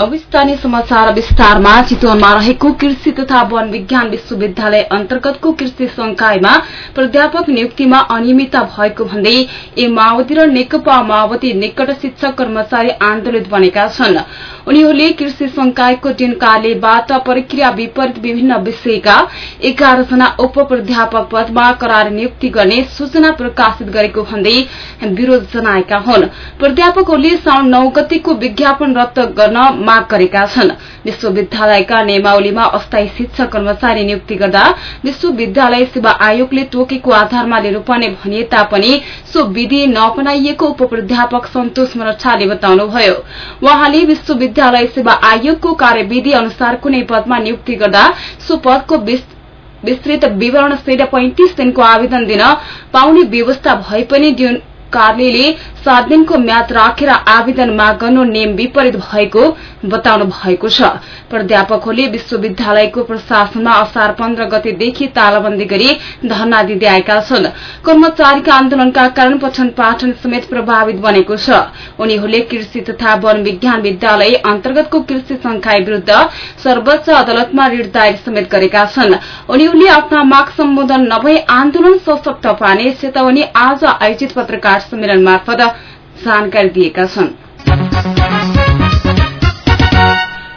अब समाचार विस्तारमा चितवनमा रहेको कृषि तथा वन विज्ञान विश्वविद्यालय अन्तर्गतको कृषि संकायमा प्राध्यापक नियुक्तिमा अनियमितता भएको भन्दै ए माओवादी र नेकपा माओवादी निकट शिक्षक कर्मचारी आन्दोलित बनेका छन्। उनीहरूले कृषि संकायको टीन कार्यबाट प्रक्रिया विपरीत विभिन्न विषयका एघार जना उप प्राध्यापक पदमा करार नियुक्ति गर्ने सूचना प्रकाशित गरेको भन्दै विरोध जनाएका हुन्। प्राध्यापकहरूले साउन नौ गतिको विज्ञापन रद्द गर्न माग गरेका छन्। विश्वविद्यालयका नियमावलीमा अस्थायी शिक्षक कर्मचारी नियुक्ति गर्दा विश्वविद्यालय सेवा आयोगले तोकेको आधारमा लिनुपर्ने भनिए तापनि सो विधि नअपनाइएको उप प्राध्यापक सन्तोष मरछाले बताउनुभयो। वहाँले विश्वविद्यालय सेवा आयोगको कार्यविधि अनुसार कुनै पदमा नियुक्ति गर्दा सो पदको विस्तृत विवरण सहित पैंतिस दिनको आवेदन दिन पाउने व्यवस्था भए पनि कार्यालयले सात दिनको म्याद राखेर आवेदन माग गर्नु नियम विपरीत भएको बताउनु भएको छ। प्राध्यापकहरूले विश्वविद्यालयको प्रशासनमा असार पन्ध्र गतेदेखि तालाबन्दी गरी धरना दिँदै आएका छन्। कर्मचारीका आन्दोलनका कारण पठन पाठन समेत प्रभावित बनेको छ। उनीहरूले कृषि तथा वन विज्ञान विद्यालय अन्तर्गतको कृषि संख्या विरूद्ध सर्वोच्च अदालतमा ऋण दायर समेत गरेका छन्। उनीहरूले आफ्ना माग सम्बोधन नभई आन्दोलन सशक्त पार्ने चेतावनी आज आयोजित पत्रकार सम्मेलन मार्फत जानकारी दिएका छन्।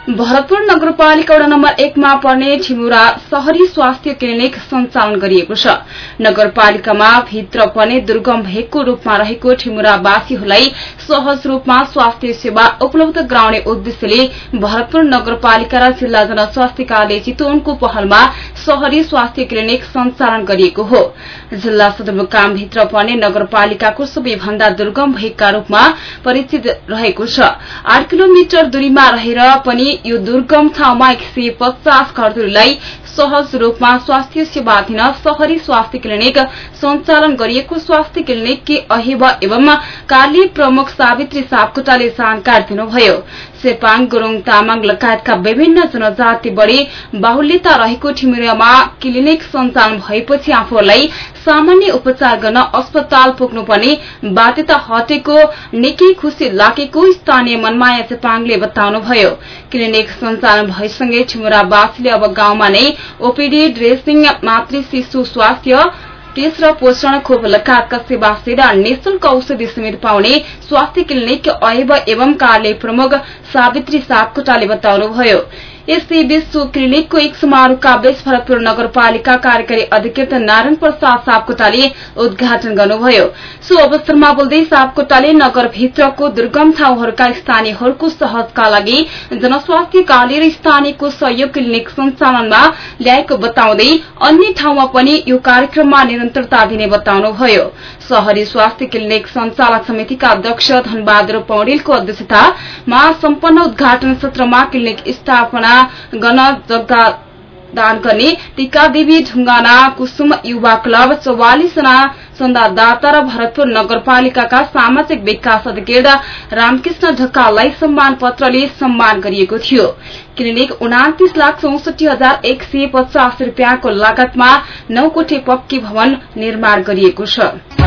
भरतपुर नगरपालिका वडा नम्बर एकमा पर्ने ठिमुरा शहरी स्वास्थ्य क्लिनिक सञ्चालन गरिएको छ। नगरपालिकामा भित्र पर्ने दुर्गम भेगको रूपमा रहेको ठिमुरावासीहरूलाई सहज रूपमा स्वास्थ्य सेवा उपलब्ध गराउने उद्देश्यले भरतपुर नगरपालिका र जिल्ला जनस्वास्थ्य कार्य चितवनको पहलमा शहरी स्वास्थ्य क्लिनिक सञ्चालन गरिएको हो। जिल्ला सदरमुकामभित्र पर्ने नगरपालिकाको सबैभन्दा दुर्गम भेगका रूपमा परिचित रहेको छ। आठ किलोमिटर दूरीमा रहेर पनि यो दुर्गम ठाउँमा एक सय पचास घरहरूलाई सहज रूपमा स्वास्थ्य सेवा दिन शहरी स्वास्थ्य क्लिनिक सञ्चालन गरिएको स्वास्थ्य क्लिनिककी अहिब एवं कार्य प्रमुख सावित्री सापकोटाले जानकारी दिनुभयो। सेपाङ गुरूङ तामाङ लगायतका विभिन्न जनजाति बढ़ी बाहुल्यता रहेको ठिमिरामा क्लिनिक सञ्चालन भएपछि आफूहरूलाई सामान्य उपचार गर्न अस्पताल पुग्नुपर्ने बाध्यता हटेको निकै खुशी लागेको स्थानीय मनमाया चेपाङले बताउनुभयो। क्लिनिक सञ्चालन भएसँगै ठिमुरावासीले अब गाउँमा नै ओपीडी ड्रेसिङ मातृ शिशु स्वास्थ्य टेस्ट र पोषण खोप लगायतका सेवासित निशुल्क औषधि समेत पाउने स्वास्थ्य क्लिनिक अयब एवं कार्य प्रमुख सावित्री सापकोटाले बताउनुभयो। यसै विश्व क्लिनिकको एक समारोहका बीच भरतपुर नगरपालिका कार्यकारी अधिकृत नारायण प्रसाद सापकोटाले उद्घाटन गर्नुभयो। सो अवसरमा बोल्दै सापकोटाले नगरभित्रको दुर्गम ठाउँहरूका स्थानीयहरूको सहजका लागि जनस्वास्थ्य कार्य र स्थानीयको सहयोग क्लिनिक सञ्चालनमा ल्याएको बताउँदै अन्य ठाउँमा पनि यो कार्यक्रममा निरन्तरता दिने बताउनुभयो। शहरी स्वास्थ्य क्लिनिक सञ्चालक समितिका अध्यक्ष धनबहादुर पौडेलको अध्यक्षतामा सम्पन्न उद्घाटन सत्रमा क्लिनिक स्थापना गर्न जग्गा दान गर्ने टीकादेवी ढुङ्गाना कुसुम युवा क्लब चौवालिसजना चन्दादाता र भरतपुर नगरपालिकाका सामाजिक विकास अधिकृत रामकृष्ण ढकाललाई सम्मान पत्रले सम्मान गरिएको थियो। क्लिनिक उनातिस लाख चौसठी हजार एक सय पचास रूपियाँको लागतमा नौ कोठे पक्की भवन निर्माण गरिएको छ।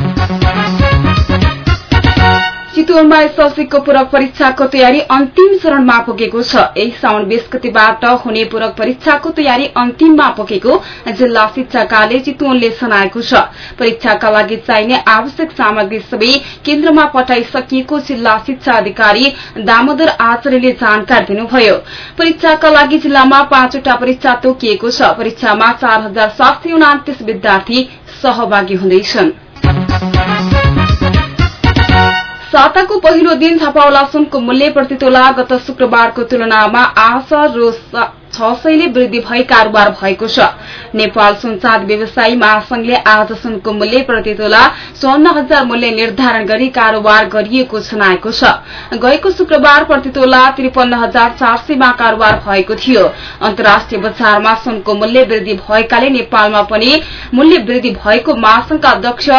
चितवनमा एसएलसीको पूरक परीक्षाको तयारी अन्तिम चरणमा पुगेको छ। यही साउन बीस गतिबाट हुने पूरक परीक्षाको तयारी अन्तिममा पुगेको जिल्ला शिक्षा कार्य चितवनले जनाएको छ। परीक्षाका लागि चाहिने आवश्यक सामग्री सबै केन्द्रमा पठाइसकिएको जिल्ला शिक्षा अधिकारी दामोदर आचार्यले जानकारी दिनुभयो। परीक्षाका लागि जिल्लामा पाँचवटा परीक्षा तोकिएको छ। परीक्षामा चार हजार सात सय उनातिस विद्यार्थी सहभागी हुँदैछन्। साताको पहिलो दिन छापावाला सुनको मूल्य प्रति तोला गत शुक्रबारको तुलनामा आज रु छ सयले वृद्धि भई कारोबार भएको छ। नेपाल सुनचाँद व्यवसायी महासंघले आज सुनको मूल्य प्रति तोला चौन्न हजार मूल्य निर्धारण गरी कारोबार गरिएको जनाएको छ। गएको शुक्रबार प्रति तोला त्रिपन्न हजार चार सयमा कारोबार भएको थियो। अन्तर्राष्ट्रिय बजारमा सुनको मूल्य वृद्धि भएकाले नेपालमा पनि मूल्य वृद्धि भएको महासंघका अध्यक्ष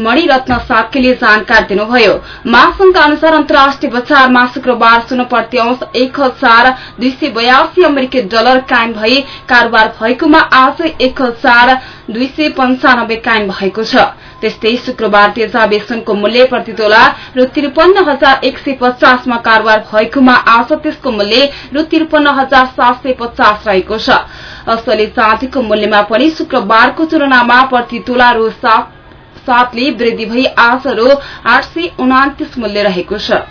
मणिरत्न साक्यले जानकारी दिनुभयो। महासंघका अनुसार अन्तर्राष्ट्रिय बजारमा शुक्रबार सुन प्रति औंस एक हजार दुई सय बयासी अमेरिकी डलर कायम भई कारोबार भएकोमा आज एक हजार दुई सय पञ्चानब्बे कायम भएको छ। त्यस्तै शुक्रबार तेजाबे सुनको मूल्य प्रति तोला रु त्रिपन्न हजार एक सय पचासमा कारोबार भएकोमा आज त्यसको मूल्य रु त्रिपन्न हजार सात सय पचास रहेको छ। असली चाँदीको मूल्यमा पनि शुक्रबारको तुलनामा प्रति तोला रु सातले वृद्धि भई आज रु आठ सय उनातिस मूल्य रहेको छ।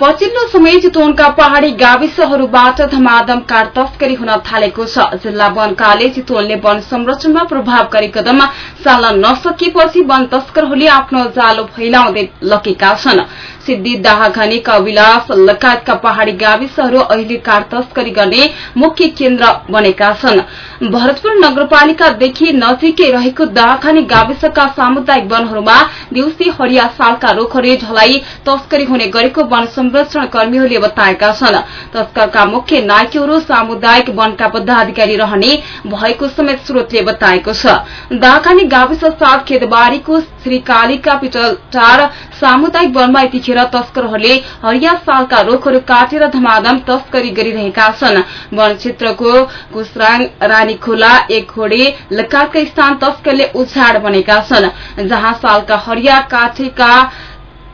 पछिल्लो समय चितवनका पहाड़ी गाविसहरूबाट धमाधम काठ तस्करी हुन थालेको छ। जिल्ला वन कार्यालय चितवनले वन संरक्षणमा प्रभावकारी कदम चाल्न नसकेपछि वन तस्करहरूले आफ्नो जालो फैलाउँदै लगेका छन्। सिद्धि दाहाघनी कविलास लगायतका पहाड़ी गाविसहरू अहिले काठ तस्करी गर्ने मुख्य केन्द्र बनेका छन्। भरतपुर नगरपालिकादेखि नजिकै रहेको दाहाखानी गाविसका सामुदायिक वनहरूमा दिउँसी हरिया सालका रूखहरू ढलाई तस्करी हुने गरेको वन संरक्षण कर्मीहरूले बताएका छन्। तस्करका मुख्य नायकहरू सामुदायिक वनका पदाधिकारी रहने भएको समेत स्रोतले बताएको छ। दाहाखानी गाविस सात खेतबारीको श्रीकालिका पिटलटार सामुदायिक वनमा यतिखेर तस्करहरूले हरिया सालका रूखहरू काटेर धमाधम तस्करी गरिरहेका छन्। वन क्षेत्रको कुसराङ रानी खोला एक घोडे लगायतका स्थान तस्करले उछाड बनेका छन् जहाँ सालका हरिया काटेका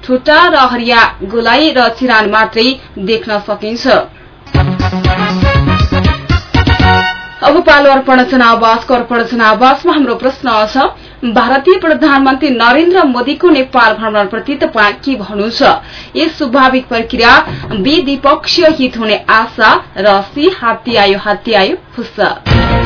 ठुटा र हरिया गोलाई र चिरान मात्रै देख्न सकिन्छ। अब पालो अर्पण जनावासको अर्पण जनावासमा हाम्रो प्रश्न छ भारतीय प्रधानमन्त्री नरेन्द्र मोदीको नेपाल भ्रमणप्रति तपाईँ के भन्नुहुन्छ? यस स्वाभाविक प्रक्रिया बी द्विपक्षीय हित हुने आशा र सी हात्ती आयो हात्ती आयो खुस्सा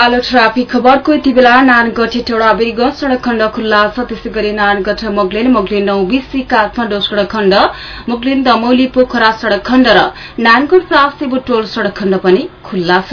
पालो ट्राफिक खबरको यति बेला नारायणगढ हेटौडा बिरगंज सड़क खण्ड खुल्ला छ त्यसै गरी नारायणगढ मोगलिन मोगलिन नौ बिसी काठमाडौँ सड़क खण्ड मोगलिन दमौली पोखरा सड़क खण्ड र नारायणगढ प्रासी बुटोल सड़क खण्ड पनि खुल्ला छ।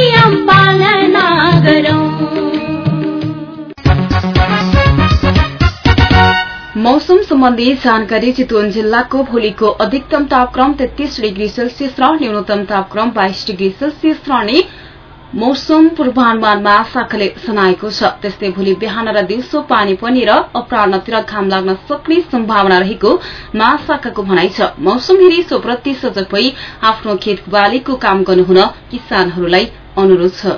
मौसम सम्बन्धी जानकारी चितवन जिल्लाको भोलिको अधिकतम तापक्रम तेत्तीस डिग्री सेल्सियस र न्यूनतम तापक्रम बाइस डिग्री सेल्सियस रहने मौसम पूर्वानुमान महाशाखाले जनाएको छ। त्यस्तै भोलि बिहान र दिउँसो पानी पनि र अपरान्हतिर घाम लाग्न सक्ने सम्भावना रहेको महाशाखाको भनाइ छ। मौसम हेरी सोप्रति सजग भई आफ्नो खेत बालीको काम गर्नुहुन किसानहरूलाई अनुरोध छ।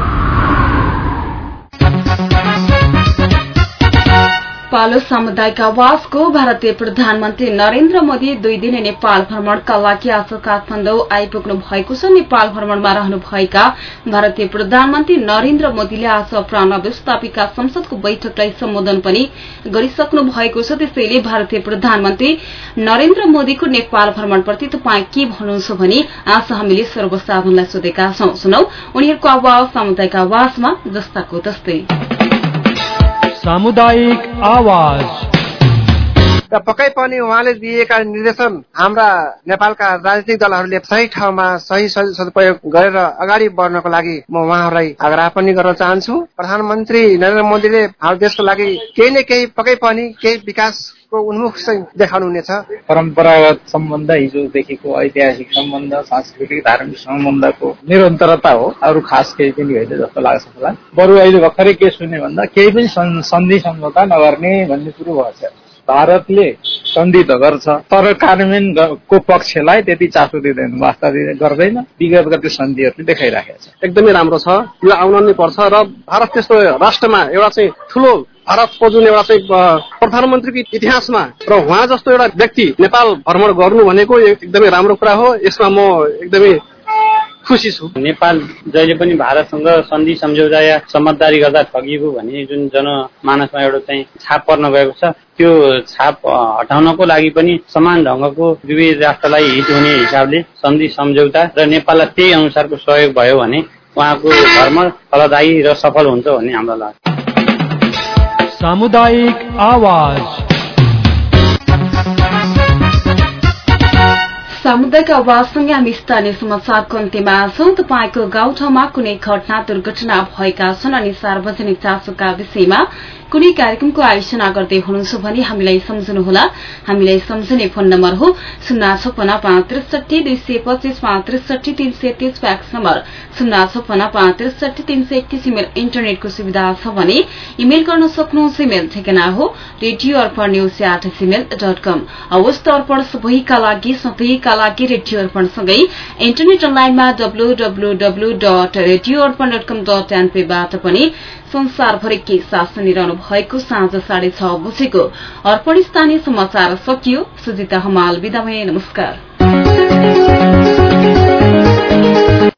पालो सामुदायिक आवासको भारतीय प्रधानमन्त्री नरेन्द्र मोदी दुई दिने नेपाल भ्रमणका लागि आज काठमाडौँ आइपुग्नु भएको छ। नेपाल भ्रमणमा रहनुभएका भारतीय प्रधानमन्त्री नरेन्द्र मोदीले आज अपराह व्यवस्थापिका संसदको बैठकलाई सम्बोधन पनि गरिसक्नु भएको छ। त्यसैले भारतीय प्रधानमन्त्री नरेन्द्र मोदीको नेपाल भ्रमणप्रति तपाईँ के भन्नुहुन्छ भने आज हामीले सर्वसाधारणलाई सोधेका छौं। सुनौ उनीहरूको आवाज सामुदायिक आवाजमा जस्ताको तस्तै। सामुदायिक आवाज। पक्कै पनि उहाँले दिएका निर्देशन हाम्रा नेपालका राजनीतिक दलहरूले सही ठाउँमा सही सदुपयोग गरेर अगाडि बढ्नको लागि म उहाँहरूलाई आग्रह पनि गर्न चाहन्छु। प्रधानमन्त्री नरेन्द्र मोदीले हाम्रो देशको लागि केही न केही पक्कै पनि केही विकासको उन्मुख चाहिँ देखाउनुहुनेछ परम्परागत सम्बन्ध हिजोदेखिको ऐतिहासिक सम्बन्ध सांस्कृतिक धार्मिक सम्बन्धको निरन्तरता हो। अरू खास केही पनि होइन जस्तो लाग्छ मलाई बरु अहिले भर्खरै के सुन्यो भन्दा केही पनि सन्- सन्धि सम्झौता नगर्ने भन्ने कुरो भएको छ। भारतले सन्धि त गर्छ तर कार्यान्वयन ग- को पक्षलाई त्यति चासो दिँदैन। वास्ता दिँदैन गर्दैन विगतका त्यो सन्धिहरूले देखाइराखेको छ। एकदमै राम्रो छ। यो आउन नै पर्छ र भारत त्यस्तो राष्ट्रमा एउटा चाहिँ ठुलो भारतको जुन एउटा चाहिँ प्रधानमन्त्रीको इतिहासमा र उहाँ जस्तो एउटा व्यक्ति नेपाल भ्रमण गर्नु भनेको एकदमै राम्रो कुरा हो। यसमा म एकदमै खुसी छु। नेपाल जहिले पनि भारतसँग सन्धि सम्झौता या समझदारी गर्दा ठगिएको भन्ने जुन जनमानसमा एउटा चाहिँ छाप पर्न गएको छ त्यो छाप हटाउनको लागि पनि समान ढङ्गको दुवै राष्ट्रलाई हित हुने हिसाबले सन्धि सम्झौता र नेपाललाई त्यही अनुसारको सहयोग भयो भने उहाँको भ्रमण फलदायी र सफल हुन्छ भन्ने हाम्रो लाग्छ। सामुदायिक आवाज। सामुदायिक आवाजसँगै हामी स्थानीय समाचारको अन्त्यमा छौं। तपाईँको गाउँठाउँमा कुनै घटना दुर्घटना भएका छन् अनि सार्वजनिक चासोका विषयमा कुनै कार्यक्रमको आयोजना गर्दै हुनुहुन्छ भने हामीलाई सम्झनुहोला। हामीलाई सम्झने फोन नम्बर हो शून्य छपन्न पाँच त्रिसठी दुई सय पच्चिस पाँच त्रिसठी तीन सय तीस फ्याक्स नम्बर। शून्य छपन्न पाँच त्रिसठी तीन सय एकतिस इमेल इन्टरनेटको सुविधा छ भने इमेल गर्न सक्नुहुन्छ। इमेल ठेगाना हो radio Arpan news at Gmail dot com अवस्थ Arpan सबैका लागि सधैँका लागि रेडियो अर्पणसँगै इन्टरनेट अनलाइनमा W W W dot radio Arpan dot com dot एनपीबाट पनि संसारभरि के साथ सुनिरहनु भएको साँझ साढे छ बजेको अर्पण स्थानीय समाचार सकियो। सुजिता हमाल विदा नमस्कार।